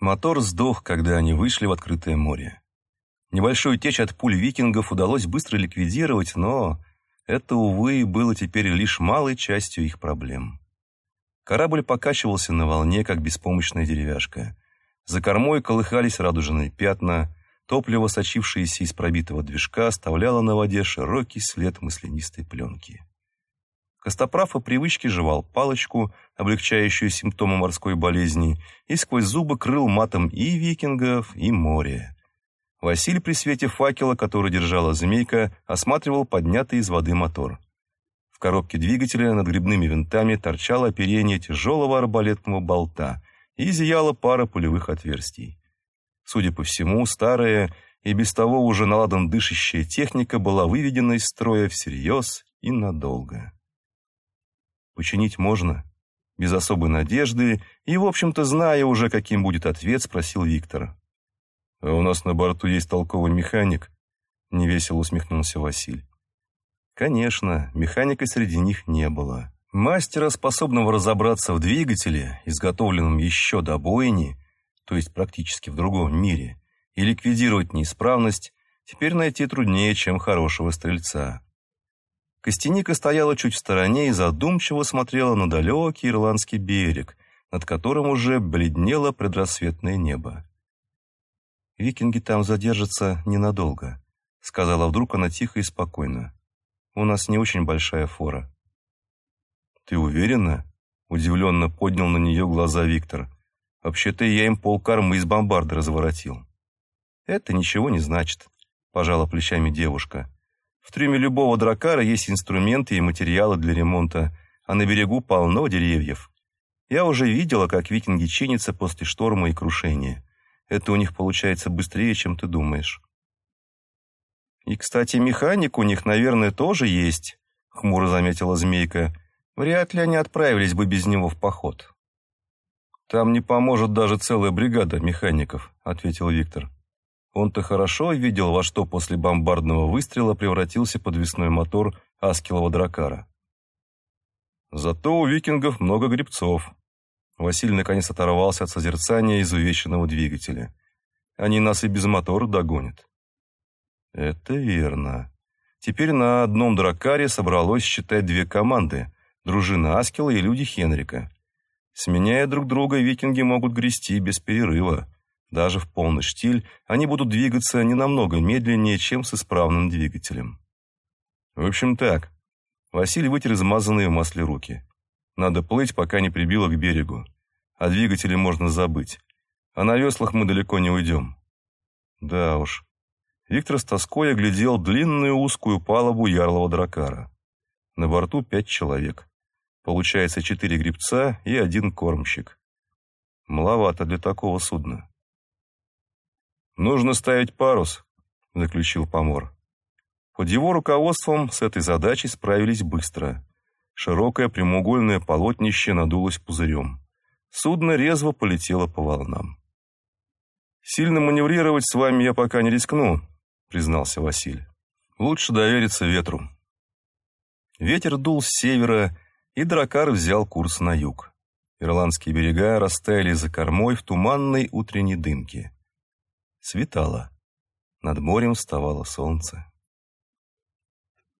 Мотор сдох, когда они вышли в открытое море. Небольшую течь от пуль викингов удалось быстро ликвидировать, но это, увы, было теперь лишь малой частью их проблем. Корабль покачивался на волне, как беспомощная деревяшка. За кормой колыхались радужные пятна, топливо, сочившееся из пробитого движка, оставляло на воде широкий след маслянистой пленки. Костоправ по привычке жевал палочку, облегчающую симптомы морской болезни, и сквозь зубы крыл матом и викингов, и море. Василий при свете факела, который держала змейка, осматривал поднятый из воды мотор. В коробке двигателя над грибными винтами торчало оперение тяжелого арбалетного болта и зияла пара пулевых отверстий. Судя по всему, старая и без того уже наладан дышащая техника была выведена из строя всерьез и надолго. Починить можно? Без особой надежды и, в общем-то, зная уже, каким будет ответ, спросил Виктор. «А у нас на борту есть толковый механик?» Невесело усмехнулся Василь. Конечно, механика среди них не было. Мастера, способного разобраться в двигателе, изготовленном еще до бойни, то есть практически в другом мире, и ликвидировать неисправность, теперь найти труднее, чем хорошего стрельца. Костяника стояла чуть в стороне и задумчиво смотрела на далекий ирландский берег, над которым уже бледнело предрассветное небо. «Викинги там задержатся ненадолго», — сказала вдруг она тихо и спокойно. «У нас не очень большая фора». «Ты уверена?» — удивленно поднял на нее глаза Виктор. «Вообще-то я им полкормы из бомбарды разворотил». «Это ничего не значит», — пожала плечами девушка. В трюме любого дракара есть инструменты и материалы для ремонта, а на берегу полно деревьев. Я уже видела, как викинги чинятся после шторма и крушения. Это у них получается быстрее, чем ты думаешь. И, кстати, механик у них, наверное, тоже есть, хмуро заметила змейка. Вряд ли они отправились бы без него в поход. Там не поможет даже целая бригада механиков, ответил Виктор. Он-то хорошо видел, во что после бомбардного выстрела превратился подвесной мотор Аскелова дракара. Зато у викингов много грибцов. Василий наконец оторвался от созерцания изувеченного двигателя. Они нас и без мотора догонят. Это верно. Теперь на одном дракаре собралось, считать, две команды – дружина Аскела и люди Хенрика. Сменяя друг друга, викинги могут грести без перерыва – даже в полный штиль они будут двигаться не намного медленнее, чем с исправным двигателем. В общем так. Василий вытер измазанные в масле руки. Надо плыть, пока не прибило к берегу. О двигателе можно забыть. А на веслах мы далеко не уйдем. Да уж. Виктор с тоской оглядел длинную узкую палубу ярлого дракара. На борту пять человек. Получается четыре гребца и один кормщик. Маловато для такого судна. «Нужно ставить парус», — заключил Помор. Под его руководством с этой задачей справились быстро. Широкое прямоугольное полотнище надулось пузырем. Судно резво полетело по волнам. «Сильно маневрировать с вами я пока не рискну», — признался Василий. «Лучше довериться ветру». Ветер дул с севера, и дракар взял курс на юг. Ирландские берега растаяли за кормой в туманной утренней дымке. Светало. Над морем вставало солнце.